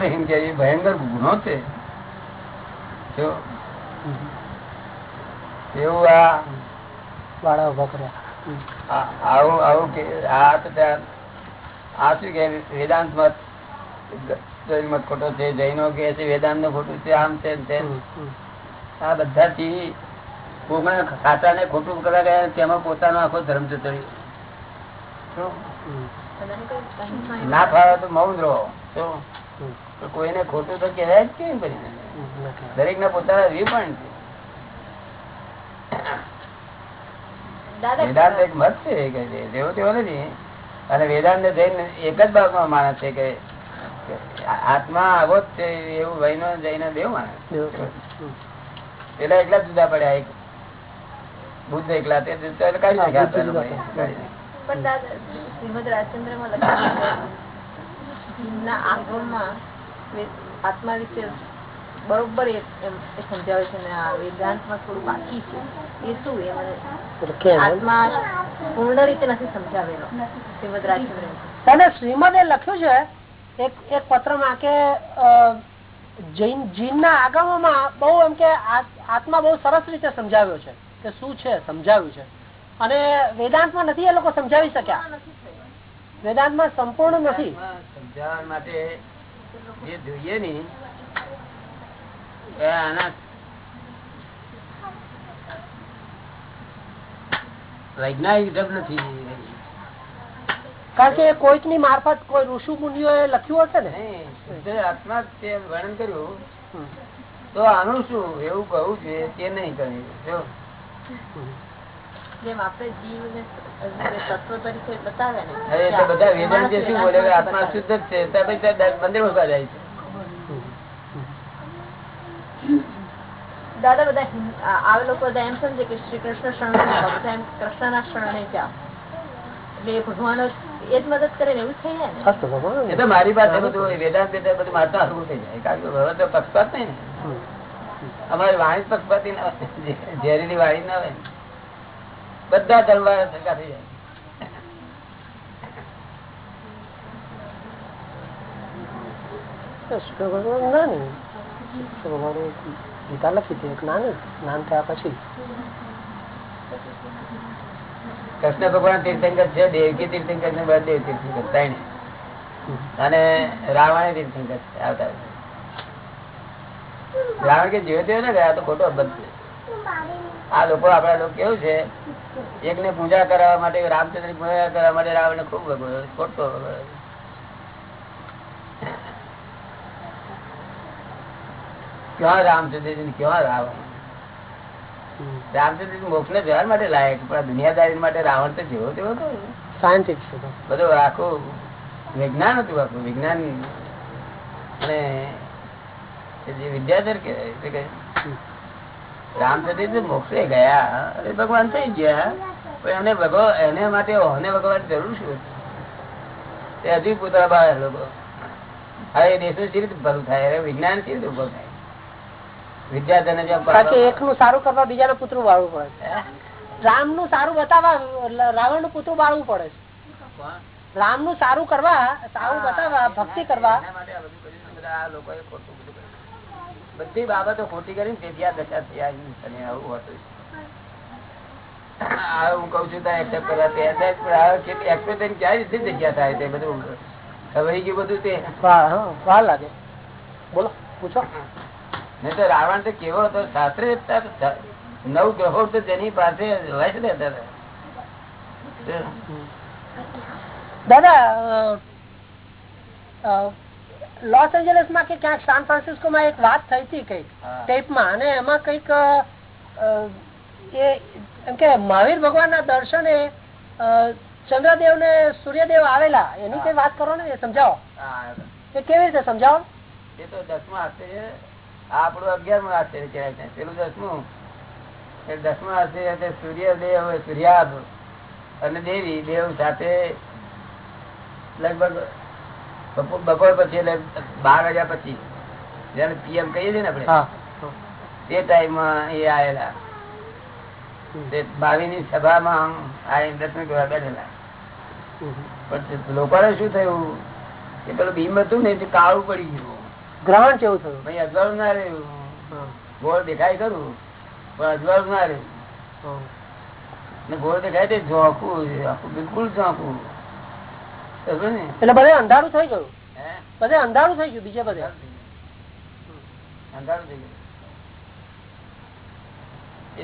ભયંકર ગુનો છે. એવું આ બાળા ઊભા કર્યા. આવું આવું કે આ આ શું કે વેદાંત મત મત ખોટો છે જૈનો કે છે વેદાંતનું ખોટું છે આમ છે આ બધાથી કોકને ખાતા ને ખોટું કરવા ગયા તેમાં પોતાનો આખો ધર્મ જતો ના ફાવે તો મૌન રહો. કોઈને ખોટું તો કહેવાય જ કેમ દરેક ના પોતાના વ્યુ પણ છે વેદાંત એક મત છે જેવો તેવો નથી. અને વેદાંત જઈને એક જ ભાગમાં માને છે કે આત્મા આવો જ છે એવું વૈનો જઈને દેવ માને પેલા એકલા જુદા પડ્યા. એક બુદ્ધ એકલા તે કાઢી નાખ્યા પણ દાદા શ્રીમદ રાજચંદ્રમાં લખ્યું આત્મા વિશે બરોબર સમજાવે છે ને આ વેદાંતમાં થોડું બાકી છે. એ શું એ મને આત્મા પૂર્ણ રીતે નથી સમજાવેલો. શ્રીમદ રાજચંદ્ર શ્રીમદે લખ્યું છે એક એક પત્રમાં કે જૈન જીન ના આગમોમાં બહુ એમ કે આત્મા બહુ સરસ રીતે સમજાવ્યો છે કે શું છે સમજાવ્યું છે. અને વેદાંતમાં નથી એ લોકો સમજાવી શક્યા. વેદાંતમાં સંપૂર્ણ નથી. સમજાવવા માટે જે જોઈએ ની આના વૈજ્ઞાનિક ઢબ નથી. કારણ કે કોઈકની મારફત કોઈ ઋષુ મુનિઓ લખ્યું હશે ને? આત્મા વર્ણન કર્યું. તો આનું શું? એવું કહું છે તે નહીં કર્યું જો. જેમ આપણે જીવને તત્વ તરીકે બતાવે ને બધા વેદાંત શું બોલે આત્મા શુદ્ધ જ છે મંદિર ઊભા જાય છે. દાદા બધા આ લોકો બધા એમ સમજે કે શ્રી કૃષ્ણ શરણ એમ કૃષ્ણ ના શરણે જાઓ એટલે ભગવાન એ જ મદદ કરે ને એવું થઈ જાય ને? એ તો મારી પાસે બધું વેદાંત વેદાંત બધું મારતા હરવું થઈ જાય. કારણ કે હવે તો પક્ષપાત નહીં ને. અમારી વાણી પક્ષપાતી ના હોય ઝેરીની વાણી ના હોય બધા ધર્મવાળા સરખા થઈ જાય. ગીતા લખી હતી જ્ઞાન જ્ઞાન થયા પછી. કૃષ્ણ ભગવાન તીર્થંકર છે દેવકી તીર્થંકર ને બળદેવ તીર્થંકર ત્રણ. અને રાવણ તીર્થંકર છે આવતા રાવણ કે જીવે તે ને ગયા તો ખોટો અબદ્ધ આ લોકો આપડા લોકો કેવું છે? એક ને પૂજા કરવા માટે રામચંદ્ર પૂજા કરવા માટે રાવણ ને ખૂબ ખોટો ક્યાં રામચંદ્રજી ક્યાં રાવણ? રામચંદ્ર મોક્ષ ને જવા માટે લાયક પણ દુનિયાદારી માટે રાવણ તો જેવો તેવો હતો સાયન્ટિક બધું આખું વિજ્ઞાન હતું આખું વિજ્ઞાન અને વિદ્યાધર કહેવાય રામચંદ્ર મોક્ષે ગયા. અરે ભગવાન થઈ ગયા. પણ એને ભગવાન એને માટે એને ભગવાન જરૂર શું તે હજી પૂતળા બહાર લોકો. હવે દેશનું રીતે ભલું થાય? વિજ્ઞાન સી રીતે ઉભું થાય? એક નું સારું કરવા બીજા પુતરું વાળવું પડે રામનું સારું બતાવવા રાવણનું પુતરું વાળવું પડે છે. રામનું સારું કરવા સારું બતાવવા ભક્તિ કરવા. બધી બાબતો ખોટી કરી તેથી આ દશા થઈ આવું હતું. હું કઉ છું એક્સેપ્ટ કરવા તૈયાર એક્સપેક્ટ ક્યાં રીતે જગ્યા થાય તે બધું ખબર ગયું બધું તે? વાર લાગે. બોલો પૂછો. નહીં તો રાવણ તો કેવો હતો? શાસ્ત્ર નવ ગ્રહો તો જેની પાસે હોય છે દાદા લોસ એન્જલસમાં કે ક્યાંક સાન ફ્રાન્સિસ્કો માં એક વાત થઈ હતી કંઈક ટેપમાં અને એમાં કંઈક એમ કે મહાવીર ભગવાન ના દર્શને ચંદ્રદેવ ને સૂર્યદેવ આવેલા એની કઈ વાત કરો ને સમજાવો. એ કેવી રીતે સમજાવો? એ તો દસમા આશ્ચર્ય આપણું અગિયારમું આશ્ચર્ય કહેવાય છે. પેલું દસમું. દસમા આશ્ચર્ય સૂર્યદેવ સૂર્યાભ અને દેવી દેવ સાથે લગભગ બપોર પછી એટલે બાર વાગ્યા પછી જયારે પીએમ કહીએ છીએ ને આપડે તે ટાઈમ એ આવેલા ભાવિ ની સભામાં આ દર્શન કરવા બેઠેલા. પણ લોકોને શું થયું? કે પેલું ભીમ હતું ને કાળું પડી ગયું. ગ્રહણ કેવું થયું? ભાઈ અજવાળું ના રહ્યું. ગોળ દેખાય ખરું પણ અજવાળું ના રહ્યું. ગોળ દેખાય તે ઝોંકું આખું બિલકુલ ઝોંકું એટલે બધે અંધારું થઈ ગયું. બધે અંધારું થઈ ગયું બીજે બધે. અંધારું થઈ ગયું.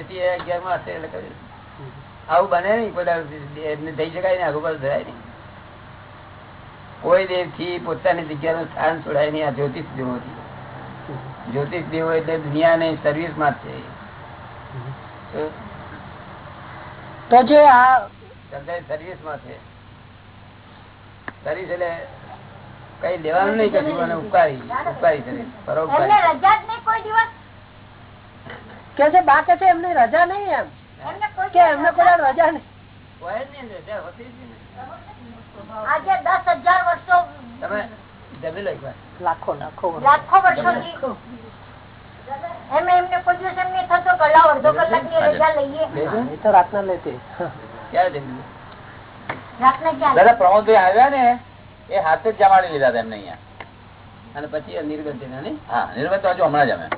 એથી એ અગિયારમાં હશે એટલે કર્યું. આવું બને નહીં કોઈ થઈ શકાય ને આગળ પાછું થવાય નહીં. કોઈ દેવથી પોતાની જગ્યાનું સ્થાન છોડાય નહીં આ જ્યોતિષ દેવોથી જ્યોતિષ દેવો એટલે દુનિયાની સર્વિસમાં છે તો જે આ સર્વિસમાં છે. સર્વિસ એટલે કઈ લેવાનું નહીં કશું અને ઉપકારી ઉપકારી સર્વિસ પરોપકારી. એમને રજા જ નહીં કોઈ દિવસ? કે છે બા કે છે એમની રજા નહીં એમ. એમને કોઈ કે એમને કોઈ વાર રજા નહીં. હોય જ નહીં ને, ત્યાં હોતી જ નહીં. ને. આજે દસ હજાર વર્ષો તમે જમી લો એકવાર. લાખો લાખો વર્ષ. લાખો વર્ષોથી એમ એમને કોઈ દિવસ એમ નહીં થતો કલાક અડધો કલાકની રજા લઈએ. લેશું? એ તો રાતના લેતી. ક્યારે જમી લો? રાતને ક્યાં દાદા પ્રમોદભાઈ આવ્યા ને એ હાથે જ જમાડી લીધા તેમને અહીંયા. અને પછી નિર્ગત હા નિર્મત તો હજુ હમણાં જ અમે.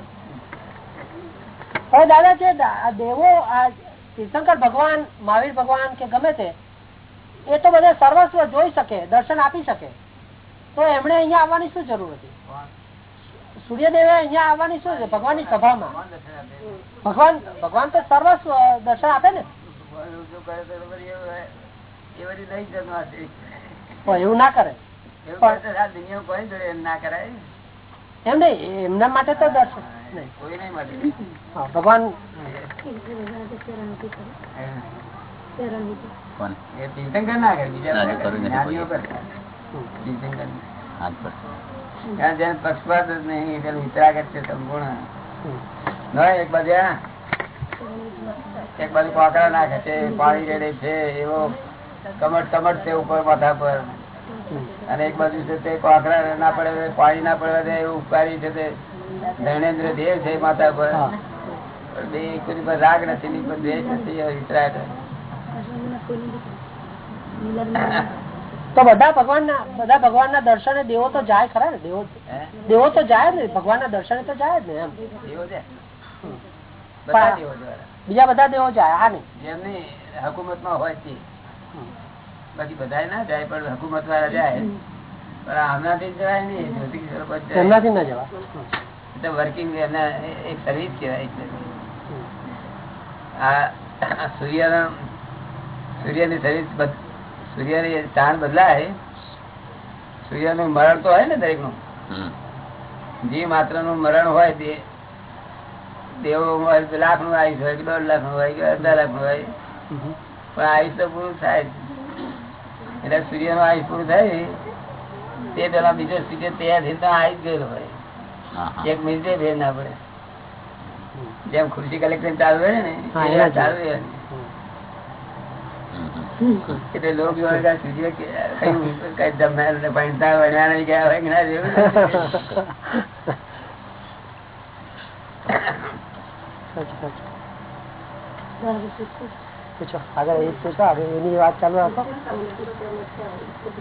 દાદા છે દેવો આ તીર્થંકર ભગવાન મહાવીર ભગવાન કે ગમે તે એ તો બધા સર્વસ્વ જોઈ શકે દર્શન આપી શકે. તો એમણે અહીંયા આવવાની શું જરૂર હતી? સૂર્યદેવે અહીંયા આવવાની શું છે? ભગવાનની સભામાં. ભગવાન ભગવાન તો સર્વસ્વ દર્શન આપે ને? એવું ના કરે. એમ એમના માટે તો દર્શન ભગવાન પક્ષપાત જ નહીં વિતરાગત છે સંપૂર્ણ. એક બાજુ એક બાજુ કોકરા નાખે છે પાણી રેડે છે એવો કમટ કમટ છે ઉપર માથા પર. અને એક બાજુ છે તે કોકરા ના પડે પાણી ના પડે એવું ઉપકારી છે તે. ધર્ણેન્દ્ર દેવ છે માથા પર. બે કોઈ પર રાગ નથી ની પર દ્વેષ નથી એ વિતરાગ તો બધા ભગવાનના બધા ભગવાનના દર્શને દેવો તો જાય ખરા ને દેવો દેવો તો જાય જ ભગવાન ભગવાનના દર્શને તો જાય જ ને એમ. દેવો છે દ્વારા બીજા બધા દેવો જાય આ નહીં જેમની હકુમતમાં હોય તે. બાકી બધા ના જાય પણ હકુમત વાળા જાય. પણ આમનાથી જવાય નહીં. એમનાથી ના જવા તો વર્કિંગ એમના એક સર્વિસ કહેવાય આ સૂર્યની સર્વિસ સૂર્યની સ્થાન બદલાય સૂર્યનું મરણ તો હોય ને દરેકનું જે માત્રનું મરણ હોય તે દેવો લાખનું આયુષ હોય કે દોઢ લાખનું હોય કે અડધા લાખનું હોય પણ આયુષ તો પૂરું થાય એટલે સૂર્યનું આયુષ પૂરું થાય તે પેલા બીજો સૂર્ય તૈયાર થઈને આવી જ ગયેલો હોય. એક મિનિટે ફેર ના પડે જેમ ખુરશી કલેક્શન ચાલુ રહે ને ચાલુ રહે. એટલે લોકો સૂર્ય કઈ કઈ જમનાર ભણતા વણ્યા નહીં ગયા હોય ના જેવું નથી. સાચું, સાચું. પૂછો. આગળ એ પૂછો આગળ એની વાત ચાલુ રાખો.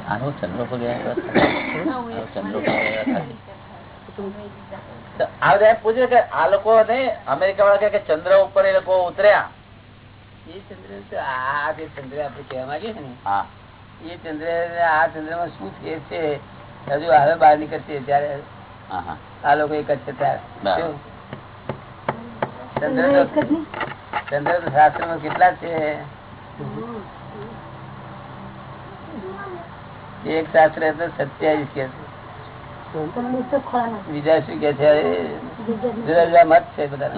આનો ચંદ્ર ગયા હતા. આનો ચંદ્ર પર ગયા હતા. તો આ બધા એમ પૂછે કે આ લોકો અમેરિકા વાળા કે ચંદ્ર ઉપર એ લોકો ઉતર્યા. એ ચંદ્ર તો આ જે ચંદ્ર આપડે કહેવા માંગીએ છીએ ને હા. એ ચંદ્ર આ ચંદ્રમાં શું ફેર છે? હજુ હવે બહાર નીકળશે ત્યારે હા હા. આ લોકો એક જ છે ત્યારે? ચંદ્ર શાસ્ત્ર ચંદ્ર શાસ્ત્રમાં કેટલા છે? એક શાસ્ત્ર તો સત્યાવીસ કે છે. બીજા શું કે છે? જુદા જુદા મત છે બધા.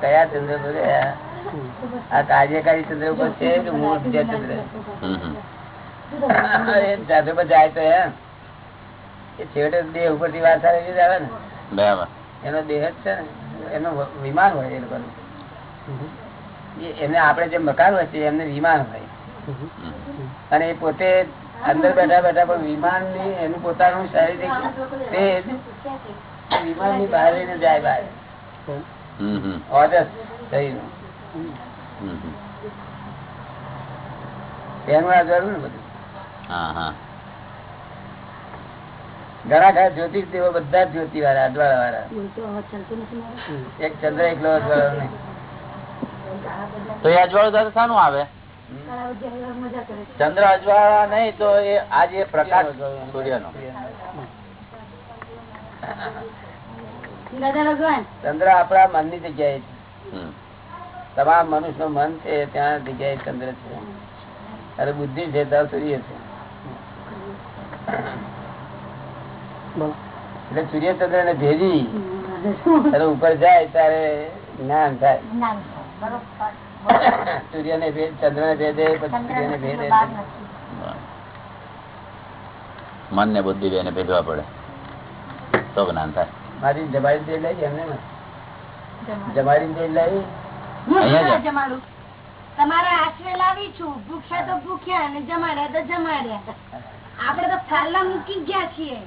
કયા ચંદ્ર પર આ કાર્યકારી ચંદ્ર ઉપર છે કે મૂળ બીજા ચંદ્ર? જાતે પર જાય તો એમ. એ છેવટે દેહ ઉપરથી વાત આવે ને. બરાબર. એનો દેહ જ છે ને. એનું વિમાન હોય એ લોકોનું એમને આપણે જે મકાન હોય છે એમને વિમાન હોય અને એ પોતે અંદર બેઠા બેઠા પણ વિમાનની એનું પોતાનું શારીરિક તેજ વિમાનની બહાર લઈને જાય બહાર. ઓજસ શરીરનું. હમ. એનું આ જરૂર ને બધું હા હા ઘણા ખરા જ્યોતિષ તેઓ બધા જ જ્યોતિ વાળા અજવાળા વાળા એક ચંદ્ર એકલો અજવાળો નહીં. તો એ અજવાળો સાથે શાનું આવે? ચંદ્ર અજવાળા નહીં તો એ આજે પ્રકાશ સૂર્યનો. ચંદ્ર આપણા મનની જગ્યાએ છે. હમ. તમામ મનુષ્યનું મન છે ત્યાં જગ્યાએ ચંદ્ર છે. અને બુદ્ધિ છે ત્યાં સૂર્ય છે. એટલે સૂર્યચંદ્ર ને ભેદી અને ઉપર જાય ત્યારે જ્ઞાન થાય. સૂર્ય ને ભેદ ચંદ્ર ને ભેદે પછી સૂર્ય ને ભેદે મન ને બુદ્ધિ બેને ભેગવા પડે. તો જ્ઞાન થાય. મારી જમારી તેલ લઈ એમને જમારી તેલ લઈ અહીંયા તમારા આશરે લાવી છું. ભૂખ્યા તો ભૂખ્યા અને જમાડ્યા તો જમાડ્યા. આપડે તો ફાલા મૂકી ગયા છીએ.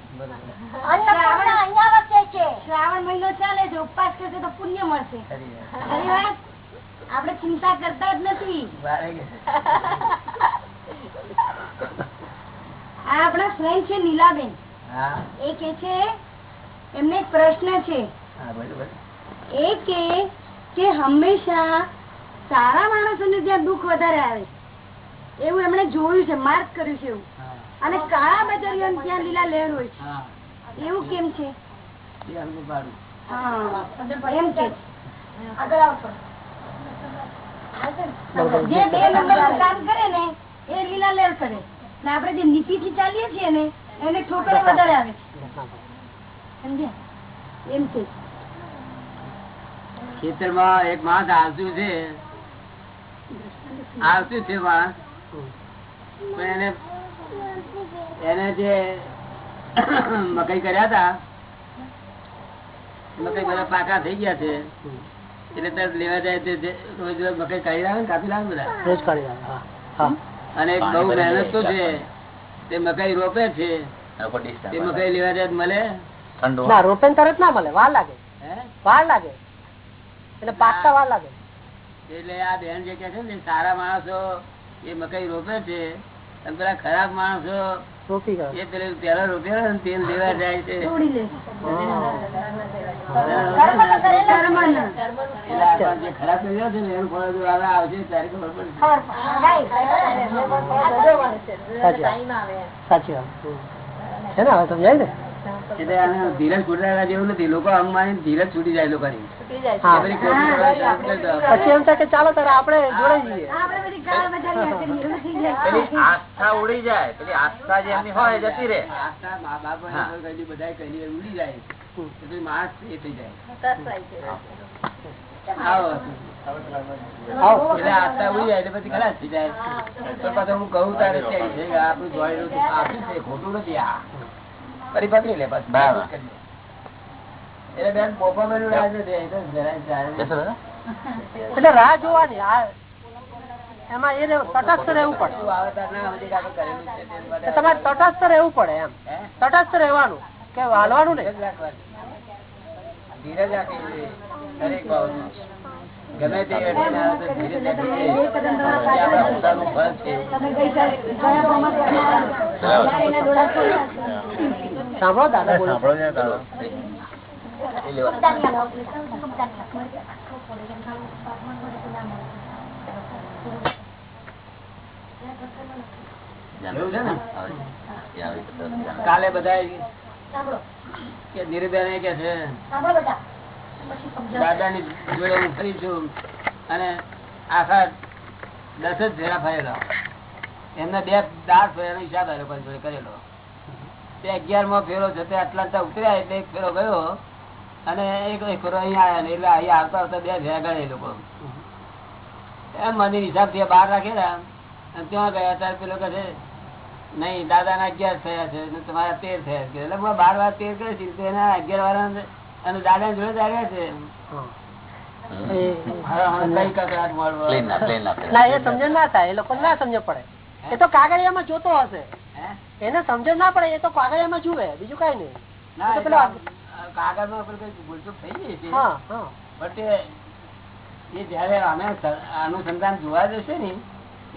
શ્રાવણ મહિનો ચાલે છે ઉપવાસ કરશે તો પુણ્ય મળશે. આપણે ચિંતા કરતા જ નથી. આ આપણા ફ્રેન્ડ છે નીલાબેન. એ કે છે એમને એક પ્રશ્ન છે. એ કે કે હંમેશા સારા માણસોને ત્યાં દુઃખ વધારે આવે એવું એમણે જોયું છે માર્ક કર્યું છે એવું. અને કાળા બજારીઓ ત્યાં લીલા લહેર હોય છે. એવું કેમ છે? એમ કે. જે બે નંબર કામ કરે ને એ લીલા લેર કરે. ને આપડે જે નીતિ થી ચાલીએ છીએ ને એને ઠોકર વધારે આવે છે. સમજ્યા? એમ કે. છે. ખેતરમાં એક માણસ આવતું છે. આવતું છે માણસ પણ એને એને જે મકઈ કર્યા હતા મકઈ બધા પાકા થઈ ગયા છે. એટલે તરત લેવા જાય તે રોજ રોજ મકઈ કાઢી લાવે ને કાપી લાવે બધા? રોજ કાઢી હા અને બહુ મહેનત તો છે. તે મકઈ રોપે છે. તે મકઈ લેવા જાય મળે? ના રોપે તરત ના મળે વાર લાગે. હે? વાર લાગે. એટલે પાકતા વાર લાગે. એટલે આ બેન જે કે છે ને સારા માણસો એ મકઈ રોપે છે પેલા ખરાબ માણસો એ પેલું પેલા રોપેલા ને તેલ લેવા જાય છે. ખરાબ કર્યો છે ને એનું ફળ જો આવશે ત્યારે ખબર પડશે સાચી વાત. છે ને હવે સમજાય ને? એટલે ધીરજ છૂટાડવા જેવું નથી. લોકો આમ માની ધીરજ છૂટી જાય લોકોની. હા. કે બધી ખોટી ખબર છે. પછી એમ થાય કે ચાલો તારે આપણે જોડાઈ જઈએ. આસ્થા ઉડી જાય. પેલી આસ્થા જે એમની હોય જતી રે આસ્થા મા બાપ બધા કઈ ઉડી જાય. માણસ એ થઈ જાય. આવો. આવો. એટલે આસ્થા ઉડી જાય એટલે પછી ખલાસ થઈ જાય. તો પાછું હું કહું તારે આપણું જોયેલું છે? ખોટું નથી આ. ફરી પકડી લે બરાબર. એટલે બેન પોપા. બેસો. એટલે રાહ જોવાની એમાં એને તટસ્થ રહેવું પડે. તમારે તટસ્થ રહેવું પડે એમ. તટસ્થ રહેવાનું કે હાલવાનું ને ધીરજ રાખવી દરેક બાબતમાં. ગમે તે પોતાનું ફળ છે. સાંભળો દાદા છે ને? કાલે બધા સાંભળો. કે નિરુબેન કે છે દાદા ની દાદાની જોડે હું ફરી છું અને આખા દસ જ ફેરા ફરેલા. એમને બે દાસ ફેરાનો હિસાબ કરેલો. તે અગિયાર ફેરો છે તે ઉતર્યા એટલે એક ફેરો ગયો અને એક ફેરો અહીંયા આવ્યા ને એટલે અહીંયા આવતા આવતા બે ભેગા એ લોકો. એમ મને હિસાબથી બહાર રાખેલા અને ત્યાં ગયા ત્યારે પેલો કહે છે નહીં દાદાના અગિયાર થયા છે ને તમારા તેર થયા છે. એટલે હું બાર વાર તેર કરે છે તો એના અગિયાર વાળા અને દાદા જોડે જ આવ્યા છે. ના, એ સમજણ ના થાય એ લોકો ના સમજ પડે. એ તો કાગળિયામાં જોતો હશે? એને સમજણ ના પડે એ તો કાગળિયામાં જુએ બીજું કઈ નહીં. એ ભૂલચૂક થઈ ગઈ જયારે અમે અનુસંધાન જોવા જશે ને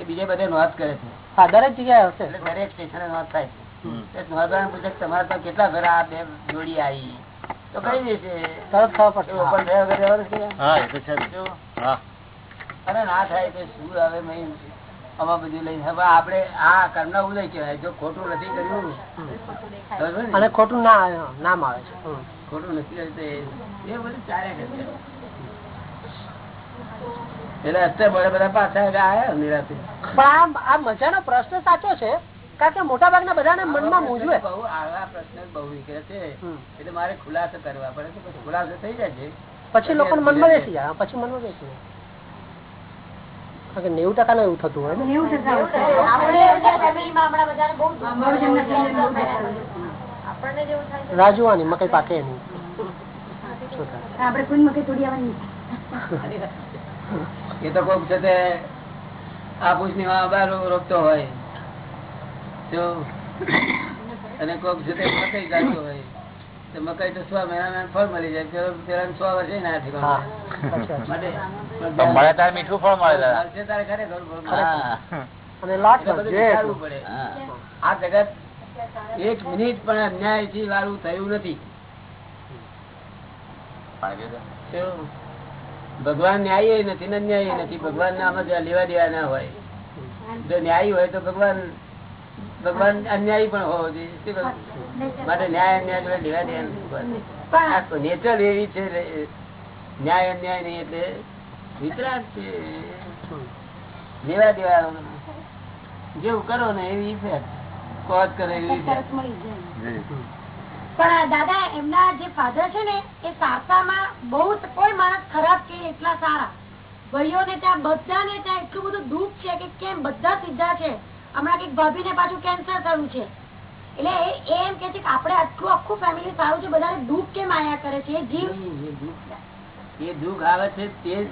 એ બીજે બધે નોંધ કરે છે. હા દરેક જગ્યાએ હશે. એટલે દરેક સ્ટેશને નોંધ થાય છે. તે નોંધવાનું પૂછે કે તમારે તો કેટલા ઘર આ બે જોડી આવી. તો કઈ દેશે તરત ખબર પડશે. ઓપન થયા વગર છે? હા એ તો છે જ. જો. હા. અને ના થાય તો શું હવે મેં આમાં બધું લઈને હવે આપણે આ કર્મ ઉદય કહેવાય. જો ખોટું નથી કર્યું અને ખોટું ના નામ આવે છે. ખોટું નથી એ- બધું ચાલ્યા કરે એટલે અત્યારે બધા પાછા આવ્યા નિરાતે. પણ આ મજાનો પ્રશ્ન સાચો છે કારણ કે મોટા ભાગના બધાના મનમાં મૂંઝવે બહુ આ પ્રશ્ન બહુ નીકળે છે. એટલે મારે ખુલાસો કરવા પડે. છે ખુલાસો થઈ જાય છે. પછી લોકો મનમાં બેસી જાય. પછી મનમાં બેસી જાય. નેવું ટકા ને એવું થતા હોય. છે રાજુવાની મકઈ પાકે એની આપડે કોઈ મકઈ તોડી આવવાની એ તો કોક છે તે આફૂસની બહાર રોકતો હોય. અને કોક છે તે મકઈ કાઢતો હોય. મકઈ તો સો મહિના ફળ મળી જાય. પેલો પેલા સો વર્ષે ના મળે તારે મીઠું ફળ મળે તારે. ખરેખર. આ જગત એક મિનિટ પણ અન્યાયથી વાળું થયું નથી? ભગવાન ન્યાયી નથી ને અન્યાય નથી. ભગવાન ના આમાં લેવા દેવા ના હોય. જો ન્યાયી હોય તો ભગવાન ભગવાન અન્યાયી પણ હોવો જોઈએ. માટે ન્યાય અન્યાય જોડે લેવા દેવા નેચર એવી છે ન્યાય અન્યાય નહીં એટલે વિતરાગ છે. લેવા દેવા જેવું કરો ને એવી ઇફેક્ટ કોજ કરે એવી. પણ દાદા એમના જે ફાધર છે ને એ સારસામાં બહુ કોઈ માણસ ખરાબ કે એટલા સારા. ભાઈઓને ત્યાં બધાને ત્યાં એટલું બધું દુઃખ છે કે કેમ બધા સીધા છે. હમણાં કંઈક ભાભી ને પાછું કેન્સર થયું છે. એટલે એ એમ કે છે કે આપડે આટલું આખું ફેમિલી સારું છે બધાને દુઃખ કેમ આયા કરે છે? એ જીવ એ દુઃખ- આવે છે તે જ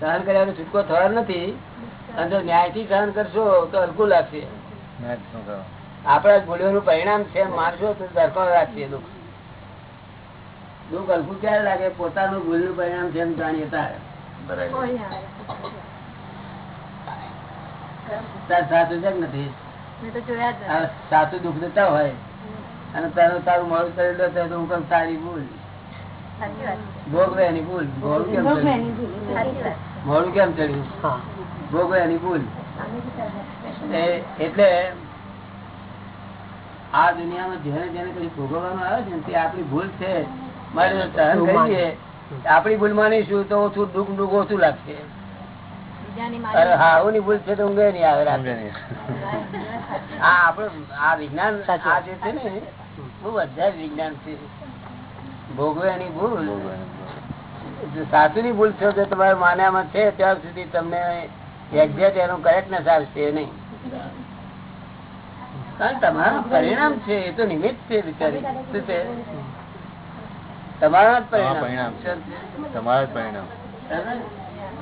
સહન કર્યા છૂટકો થવાનો નથી. અને જો ન્યાયથી સહન કરશો તો હલકું લાગશે. મેં ભૂલ્યો? આપણા ભૂલોનું પરિણામ છે મારશો તો ધરકો રાખશે દુઃખ. દુઃખ હલકું ક્યારે લાગે? પોતાનું ભૂલનું પરિણામ છે એમ જાણીએ તારે. બરાબર. સાસુ છે નથી? મેં તો જોયા જ આ સાસુ દુઃખ દેતા હોય અને તારું તારું મોડું કરેલું તો હું કઉ તારી ભૂલ. સાચી ભોગવે એની ભૂલ. મોડું કેમ ચડ્યું? ભૂલ. સાચી મોડું કેમ ચડ્યું? હા. ભોગવે એની ભૂલ. એટલે આ દુનિયામાં જેને જેને કઈ ભોગવવામાં આવે છે ને તે આપણી ભૂલ છે. મારે સહન કરીએ. આપણી ભૂલ માનીશું તો ઓછું દુઃખ દુઃખ ઓછું લાગશે. હા ભૂલ છે તો ઊંઘે નહીં આવે. આ આ વિજ્ઞાન આ જે છે ને બહુ અધ્યાય વિજ્ઞાન છે. ભોગવે એની ભૂલ. સાસુ ની ભૂલ છે તમારે માન્યામાં છે ત્યાં સુધી તમને એક્ઝેક્ટ એનું કરેક્ટનેસ આવશે નહીં. કારણ તમારું પરિણામ છે એ તો નિમિત્ત છે બિચારી. શું છે? તમારા જ પરિણામ. તમારા જ પરિણામ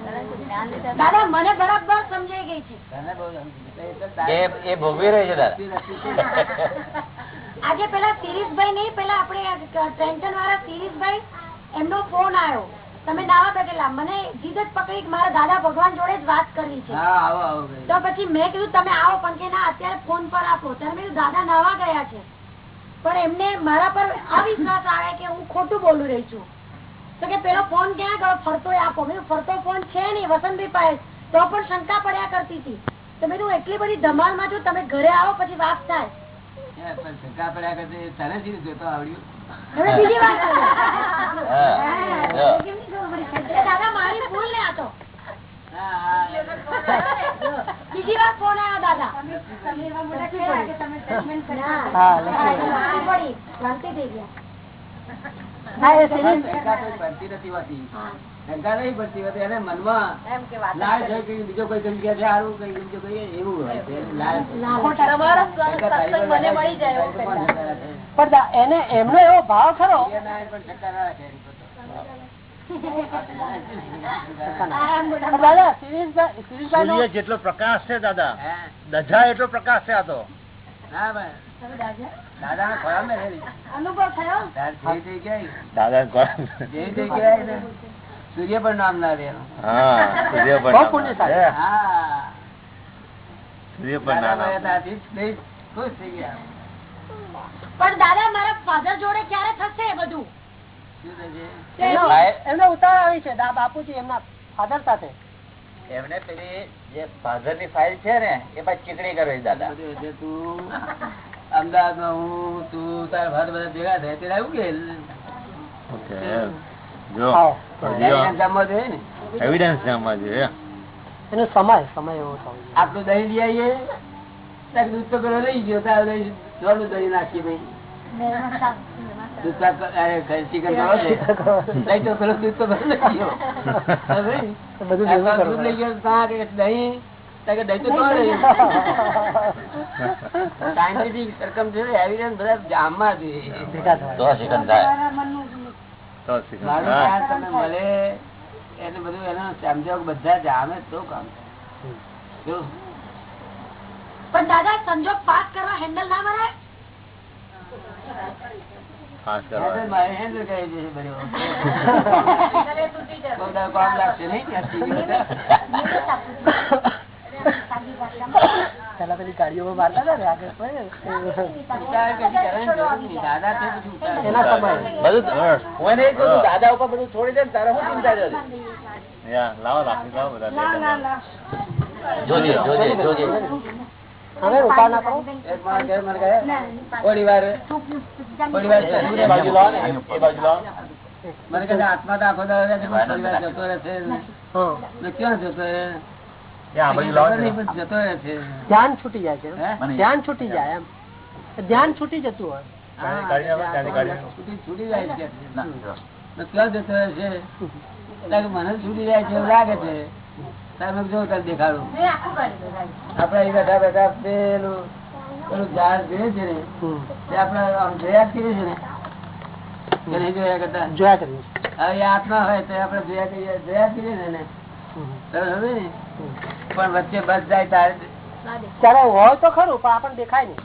દાદા મને બરાબર સમજાઈ ગઈ છે. તને બહુ સમજી એ એ ભોગવી રહી છે દાદા. આજે પેલા શિરીષભાઈ નહીં પેલા આપડે ટ્રેન્ટન વાળા શિરીષભાઈ એમનો ફોન આવ્યો. તમે નાવા બેઠેલા. મને જીદ જ પકડી મારા દાદા ભગવાન જોડે જ વાત કરવી છે. હા આવો આવો ભાઈ. તો પછી મેં કીધું તમે આવો પણ કે ના અત્યારે ફોન પર આપો. ત્યારે મેં દાદા નાવા ગયા છે. પણ એમને મારા પર આ વિશ્વાસ આવે કે હું ખોટું બોલું રહી છું. તો કે પેલો ફોન ક્યાં ગયો? ફરતો આપો મેં ફરતો ફોન છે નહીં વસંતભાઈ પાસે તો પણ શંકા પડ્યા કરતી હતી. તો મેં એટલી બધી ધમાલમાં જો તમે ઘરે આવો પછી વાત થાય. હે, શંકા પડ્યા કરતી તને શી જોતો આવડ્યું? હવે બીજી વાત કરીએ. હા. હા, કેમ નહીં ખબર પડી? એટલે દાદા મારી ભૂલ ને આ તો. હા, હા. બીજી વાર ફોન આવ્યો દાદા. પડી. ક્રાંતિ થઈ ગયા. હા નથી હોતી. શંકા નહીં હોતી. એને મનમાં બીજો કોઈ કઈ સારું, કઈ બીજો કોઈ એવું હોય છે. પણ એને એમનો એવો ભાવ ખરો? પણ શંકા ના રાખે જેટલો પ્રકાશ છે દાદા દજા એટલો પ્રકાશ છે આ તો. ના ભાઈ. દાદા સૂર્ય પણ નામ ના રે પણ દાદા મારા ફાધર જોડે ક્યારે થશે બધું? એમને ઉતાર આવી છે બાપુજી એમના ફાધર સાથે. એમને પેલી જે ફાધરની ફાઇલ છે ને એ પછી ચીકણી કરવી દાદા. તું? અમદાવાદમાં હું તું તારા ભાર બધા ભેગા થાય ત્યારે આવું કે દહીં. પણ દાદા સંજોગ પાસ કરવા હેન્ડલ ના મરાય પાસ કરવા. હેન્ડલ કહે કામ લાગશે નહીં પેલા પેલી ગાડીઓમાં મારતા હતા ને આગળ દાદા ઉપર બધું છોડી દે તારા શું ચિંતા મને કહે આત્મા તો આખો દાદા જતો રહેશે ક્યાં જતો રહે? ધ્યાન છૂટી જાય ધ્યાન છૂટી જતું હોય. મને છૂટી જાય છે લાગે છે. તમે જો દેખાડું? આપડે એ બેઠા બેઠા પેલું ઝાડ જોઈએ છે ને તે આપડે જોયા જ કરીએ છે ને? જોયા કરતા? જોયા કરીએ હવે આત્મા હોય તો આપડે જોયા કરીએ જોયા કરીએ ને સરસ હવે ને? પણ વચ્ચે બસ જાય તારે ચાલો હોય તો ખરું પણ આપણને દેખાય નહીં.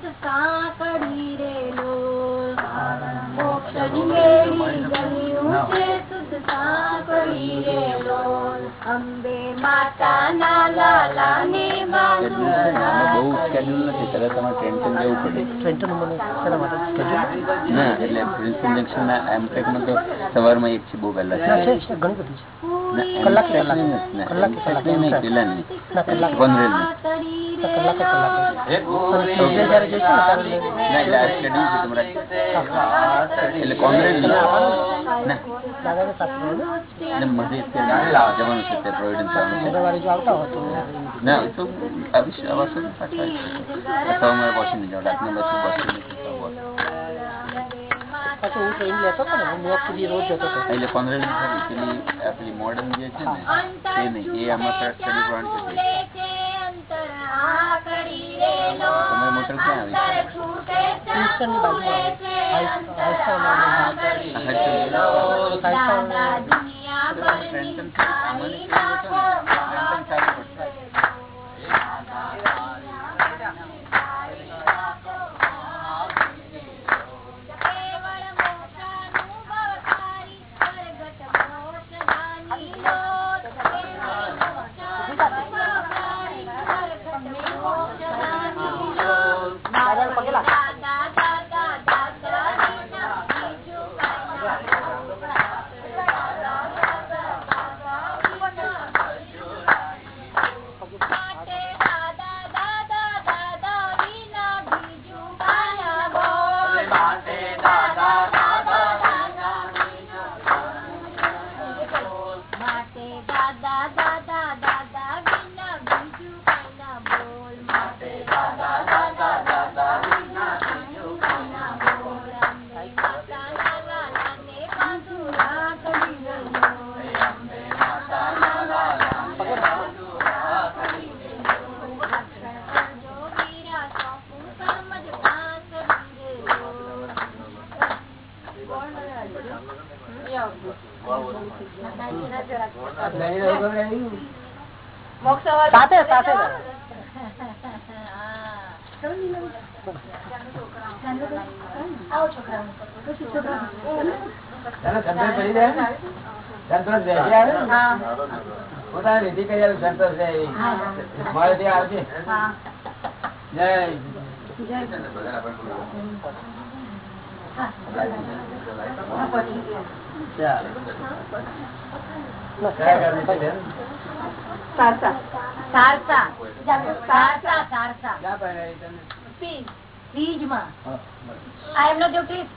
છે ની કેરી ગલ્યું છે શુદ્ધ સાંકળી રેલો અંબે માતા લાલા ને બહુ સ્કેડ્યુલ નથી તરત તમારે જવું પડે ટ્રેન્ટન? ના એટલે પ્રિન્સિપલ જંક્શન ના તો સવારમાં એક છે બહુ પહેલા છે છે છે, ઘણી બધી છે કલાક કલાક નહીં, પેલા નહીં. પનવેલ નહીં. તો કલાકે કલાકે અને Tuesday જ્યારે જઈશું ને ત્યારે લઈને ના, એટલે આ schedule છે તમારા. એટલે કોંગ્રેસ નહીં. ના, દાદાને સાથે રહો ને. એટલે મધ્ય ત્યાં જવાનું છે તે પ્રોવિડન્સ આવવાનું છે મંગળવારે જો આવતા હો તો ના એ તો આવીશ આ વર્ષે તો પાછા આવીશ. અથવા અમારે વોશિંગ્ટન જાવ રાતના પછી વોશિંગ્ટન પાછું હું ટ્રેન લેતો હતો ને હું ન્યુયોર્ક સુધી રોજ જતો હતો એટલે કોંગ્રેસ ખરી પેલી આ પેલી મોડર્ન જે છે ને એ નહીં એ આમાં સ્ટડી પ્લાન્ટ છે તે. તમે મોટર ક્યાં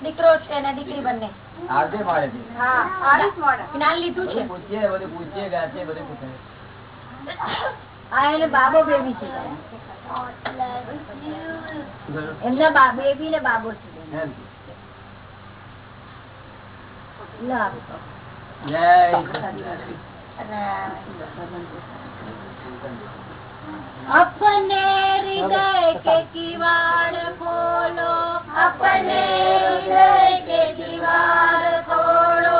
દીકરો છે ને દીકરી બંને બાબો બેબી છે એમના બેબી ને બાબો છે अपने हृदय के किवाड़ खोलो अपने हृदय के दीवार खोलो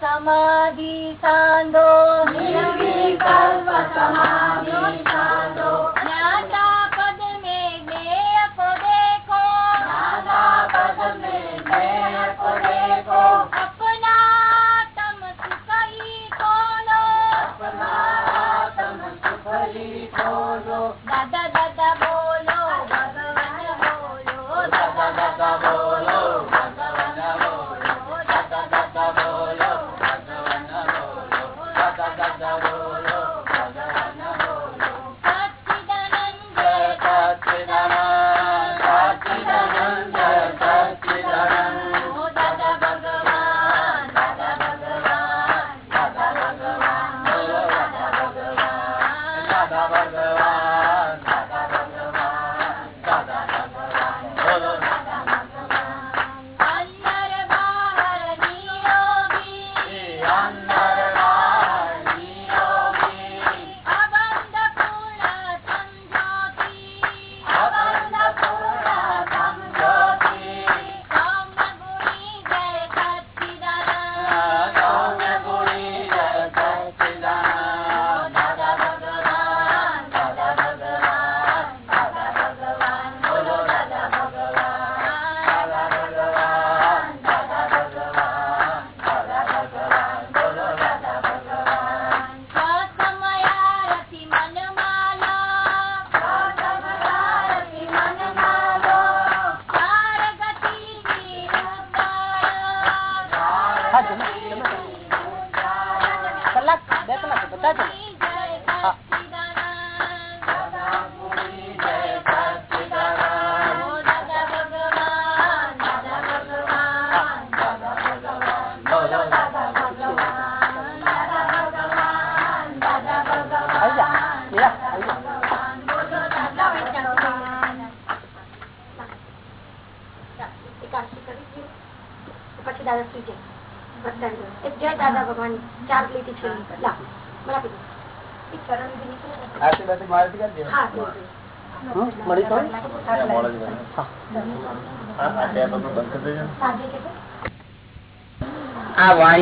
サマディサンドミルビカッパサマディ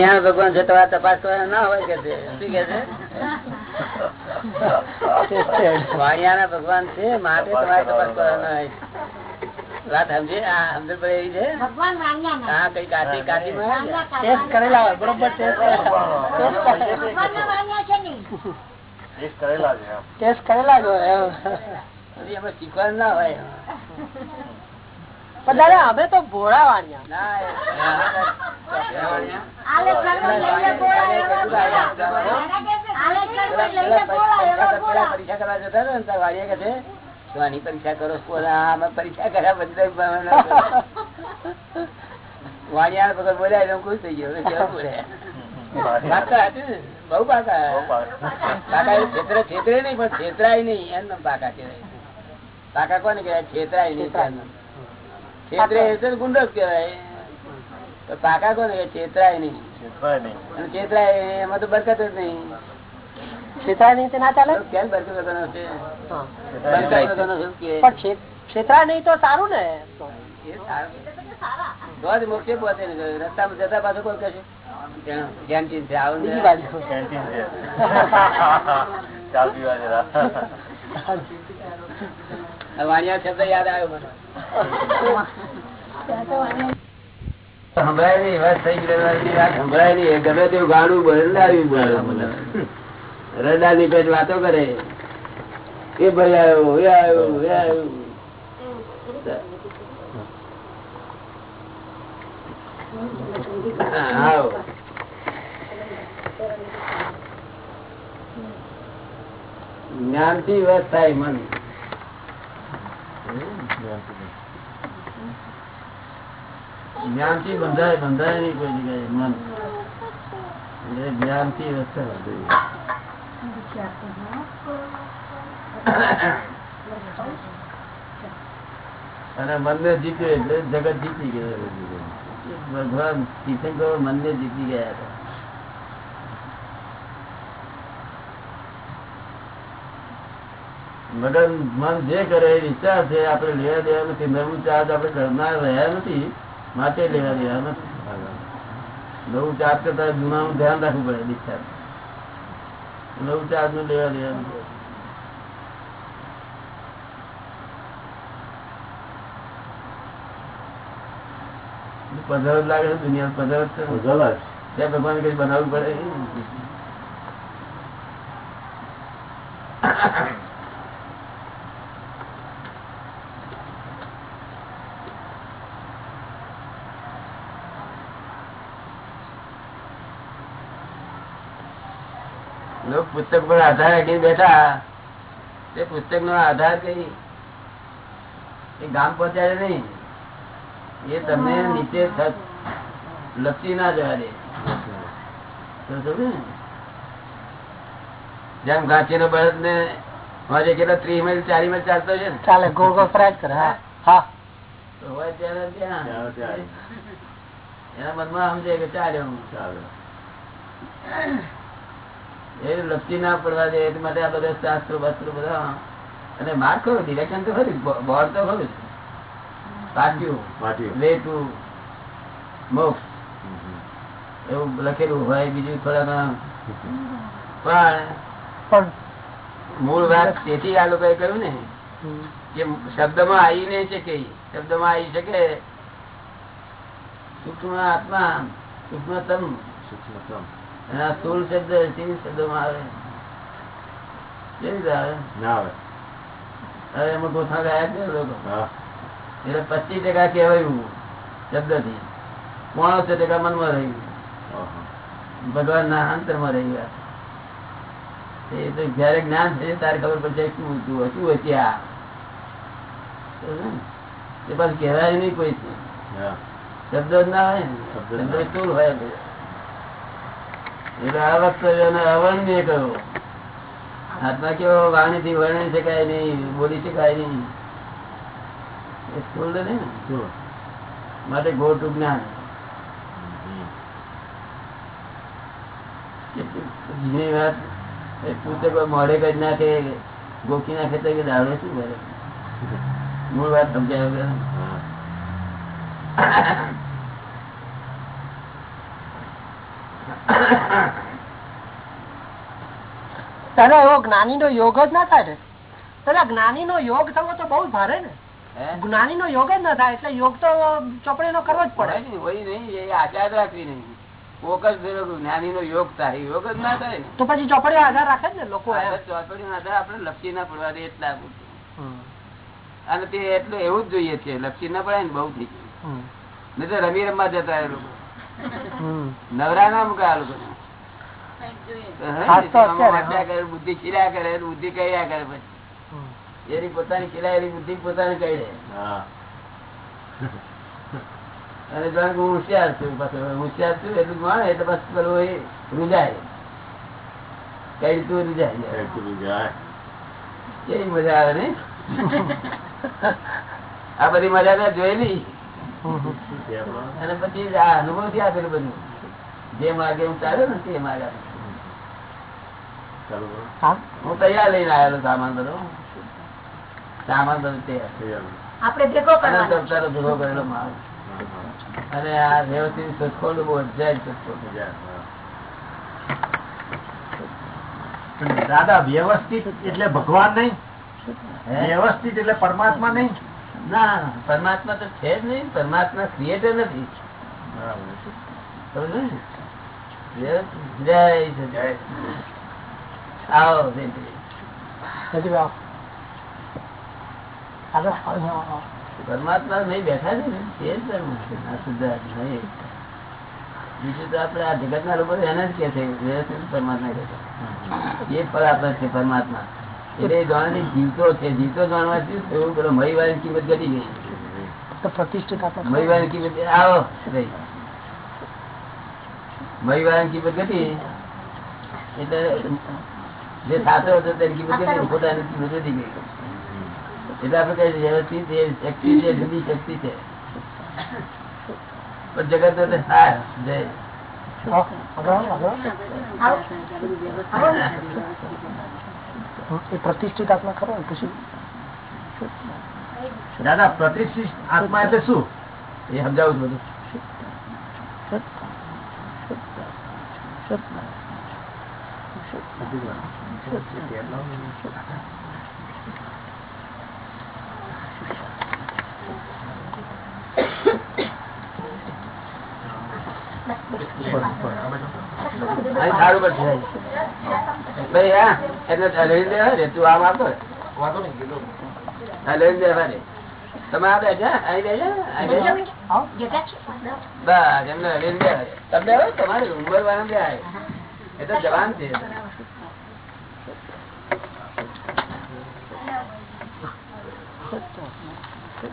આ ભગવાન જતા તપાસ કરવા ના હોય કે છે? શું કે છે? ભગવાન છે માટે તમારે તપાસ કરવાના હોય. વાત સમજે? આ સમજ પડે એવી છે? હા કઈ કાશી માં ટેસ્ટ કરેલા હોય બરોબર. ટેસ્ટ કરેલા જ હોય. શીખવાનું ના હોય. પણ દાદા અમે તો ભોળા વાણિયા. પરીક્ષા કરવા જતા ને વાડીએ છે "તો આની પરીક્ષા કરો છો?" બોલા, "હા, અમે પરીક્ષા કર્યા બધા વાણિયા ભગત બોલ્યા હું ખુશ થઈ ગયો હવે કેવું પાકા પાકા છેતરે છેતરે નહીં પણ છેતરાય નહીં. એમ પાકા કહેવાય. પાકા કોને કહેવાય? છેતરાય નહીં. એમ. છેતરે એ તો ગુંડો જ કહેવાય. તો પાકા કોને? છેતરાય નહીં. અને છેતરાય એમાં તો બરકત જ નહીં. છેતરાય નહીં તે ના ચાલે? કેમ બરકત છે? છે- છેતરાય નહીં તો સારું ને? રસ્તામાં જતા પાછું કોઈ કહેશે? ત્યાં કેન્ટીન છે. આવું બીજી બાજુ. આ વાણિયા શબ્દ યાદ આવ્યો મને. વાત જ્ઞાનથી વસ થાય મન. જ્ઞાનથી બંધાય બંધાય નહીં કોઈ જગ્યાએ, મન. એટલે જ્ઞાનથી થાય અને મનને જીત્યો એટલે જગત જીતી ગયો. ભગવાન તીર્થંકરો મનને જીતી ગયા હતા. મગન મન જે કરે એ વિચાર છે આપણે લેવા દેવા નથી નવું ચાર્જ આપણે ઘરના રહ્યા નથી માટે લેવા દેવા નથી. નવું ચાર્જ કરતા જૂનાનું ધ્યાન રાખવું પડે ડિસ્ચાર્જ. નવું ચાર્જનું લેવા દેવાનું પધરત લાગે છે દુનિયા પધરત છે ત્યાં ભગવાન કઈ બનાવવું પડે લોકો પુસ્તક પર આધાર રાખી બેઠા. તે પુસ્તક નો આધાર કઈ? એ ગામ પહોંચાડે નહીં. એ તમને નીચે લપસી ના જવા દે? જેમ ઘાંચી નો? બળદ ને મારે કેટલા? ત્રીસ માઇલ ચાલીસ માઇલ ચાલતો છે ને? ચાલે ગોળ ગોળ ફરાય કરે હા. હા. તો હોય ત્યારે ત્યાં. એના મનમાં સમજે કે ચાલ્યો એ લપસી ના પડવા દે એટલા માટે આ બધા શાસ્ત્રો બાસ્ત્રો બધા. અને માર્ક કરો ડિરેક્શન તો ખરી બોર્ડ તો ખરું પાટ્યું વે ટુ મોક્ષ. એવું લખેલું હોય બીજું થોડા પણ પણ મૂળ વાત તેથી આ લોકોએ કહ્યું ને. કે શબ્દમાં આવી નહીં શકે શબ્દમાં આવી શકે. સૂક્ષ્મ આત્મા સૂક્ષ્મતમ. અને આ શબ્દ સ્થિર શબ્દમાં આવે. કેવી રીતે આવે? હવે એમાં ગોથા ગયા છે લોકો. એટલે પચીસ ટકા કહેવાયું શબ્દથી પોણોતેર ટકા મનમાં રહ્યું ભગવાન ના અંતરમાં રહી ગયા. એ તો જયારે જ્ઞાન છે તારે ખબર પડશે શું હતું શું હતી આ. એ પાછું કહેવાય નહીં કોઈ. શબ્દ જ ના હોય ને. શબ્દ સ્થૂળ હોય. એટલે આ વખતે એને અવર્ણ્ય કરો. આત્મા કેવો વાણી થી વર્ણી શકાય નહીં બોલી શકાય નહીં. એ નહીં ને? માટે ગોટું જ્ઞાન જીની વાત. એ પૂછે કોઈ મોડે કરી નાખે ગોખી નાખે તો કે દાડો શું કરે? મૂળ વાત સમજાય દાદા એવો જ્ઞાની નો યોગ જ ના થાય ને? દાદા જ્ઞાની નો યોગ થવો તો બહુ ભારે ને. જ્ઞાની નો યોગ જ ના થાય એટલે યોગ તો ચોપડી નો કરવો જ પડે. હોય નહીં એ આચાર રાખવી નહીં. જ્ઞાની નો યોગ થાય યોગ જ ના થાય તો પછી ચોપડી આધાર રાખે ને લોકો ચોપડી આધાર આપણે લપસી ના પડવા દે એટલા અને તે એટલું એવું જ જોઈએ છે લપસી ના પડે ને બહુ થઈ ગયું. નહીં તો રમી રમવા જતા એ લોકો. નવરા ના મૂકે આ લોકો. બુદ્ધિ ખીલ્યા કરે બુદ્ધિ કહ્યા કરે પછી. એની પોતાની ખીલાયેલી બુદ્ધિ પોતાને કહી દે અને જાણે કે હું હોશિયાર છું પાછો. હોશિયાર છું એટલું માણે એટલે બસ પેલું એ રૂજાય. કઈ તું રૂજાય? કેવી મજા આવે ને આ બધી મજા મેં જોયેલી. અને પછી આ અનુભવથી આપેલું બધું. જે માગે હું ચાલ્યો ને તે માર્ગે. હા? હું તૈયાર લઈને આવેલો સામાન બધો. સામાન બધું તૈયાર ભેગો કરેલો માલ. અને આ વ્યવસ્થિત શોધખોળ બહુ અજાય દાદા વ્યવસ્થિત એટલે ભગવાન નહીં? હે? વ્યવસ્થિત એટલે પરમાત્મા નહીં? ના પરમાત્મા તો છે જ નહીં. પરમાત્મા ક્રિએટર નથી? વ્યવસ્થિત. જય સચિદાનંદ. આવો આવો. પરમાત્મા નહીં બેઠા છે ને તે જ. નહીં. બીજું તો આપડે આ જગત ના લોકો એને જ કે છે પરમાત્મા કે એ પરાપર છે પરમાત્મા. એટલે જાણવાની જીવતો છે. જીવતો જાણવાથી એવું પેલો મહીવાની કિંમત ઘટી ગઈ. પ્રતિષ્ઠિત આપણે મહીવાની કિંમત આવો ભાઈ મહીવાની કિંમત ઘટી એટલે જે સાચો હતો તેની કિંમત ઘટી પોતાની કિંમત વધી ગઈ એટલે આપણે કઈ વ્યવસ્થિત શક્તિ છે જુદી શક્તિ છે. પણ જગત તો હા જય. પ્રતિષ્ઠિત આત્મા ખરો કશું પછી? દાદા પ્રતિષ્ઠિત આત્મા એટલે શું? એ સમજાવું છું બધું. સારું તમે આ બેઠા અહીં બેઠા બસ એમને તમને તમારે તમારી ઉંમર વાળા બે એ તો જવાન છે જય રાગ અને વરને બૈરામ લાગે છૂટતો છૂટે નહીં ના, તો એ તો-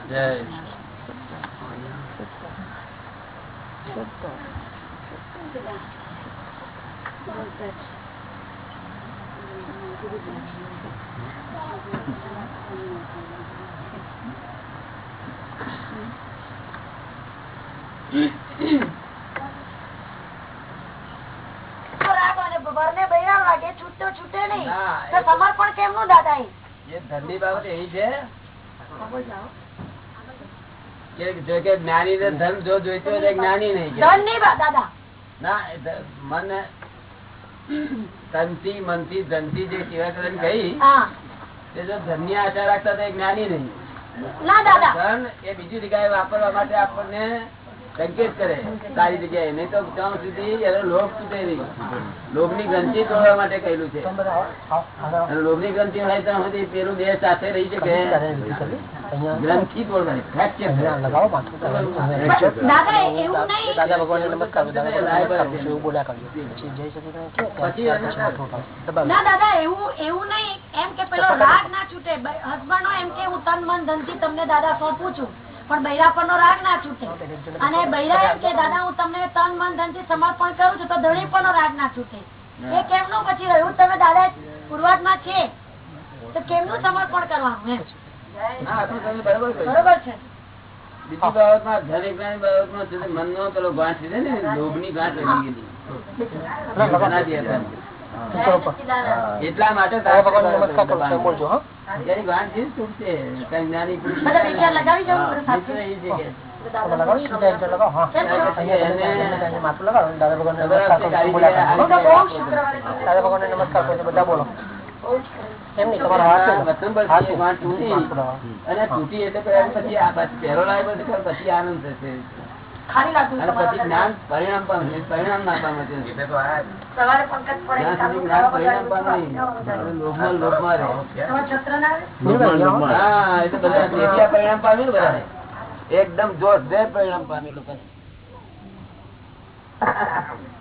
સમર્પણ કેમનું દાદા? એ ધંધી બાબત એવી છે જો કે જ્ઞાની ને ધન જો જોઈતો હોય જ્ઞાની નહીં ધન નહીં દાદા. ના મન તનથી મનથી ધનથી જે સેવા કરીને ગઈ એ તે જો ધનની આશા રાખતા તો જ્ઞાની નહીં. ધન એ બીજી જગ્યાએ વાપરવા માટે આપણને સંકેત કરે. સારી જગ્યાએ. નહીં તો ત્યાં સુધી એનો લોભ તૂટે નહીં. લોભની ગ્રંથિ તોડવા માટે કહેલું છે. લોભની ગ્રંથિ હોય ત્યાં સુધી પેલું દેહ સાથે રહી શકે. ગ્રંથિ તોડવાની. ફ્રેક્ચર દાદા ભગવાન નમસ્કાર એવું નહીં. એમ કે પેલો રાગ ના છૂટે. હસબન્ડ એમ કે હું તન મન ધનથી તમને દાદા સોંપું છું. પણ બૈરા પર નો રાગ ના છૂટે. અને બૈરા એમ કે દાદા હું તમને તન મન ધનથી સમર્પણ કરું છું તો ધણી પર નો રાગ ના છૂટે. એ કેમનું પછી રહ્યું? તમે દાદા પૂર્વાતમાં છે તો કેમનું સમર્પણ કરવાનું એમ? બરાબર છે. બીજી બાબતમાં છે તે મનનો પેલો ગાંઠ છે ને લોભની ગાંઠ લાગી ગયેલી. એટલા માટે નમસ્કાર કરું છું. એમ બોલજો હા. એની ગાંઠ છે ને તૂટશે. કંઈ જ્ઞાની પુરુષ બધા બોલો. એમ તમારો હાથ હાથ તૂટી. અને તૂટી એટલે પછી આ બાજુ લાવ્યો પછી પછી આનંદ થશે. ખાલી તમારા જ્ઞાન પરિણામ પામે પરિણામ ના પામે છે એટલે તો આ સવારે પંકજ પડે પરિણામ પામે. લોભમાં લોભમાં રહે. તમારા છત્ર ના આવે? નિર્મળ, હા એ તો બધા એકલા પરિણામ પામે ને બધા એકદમ જોશ દે પરિણામ પામે લોકો